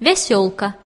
веселка.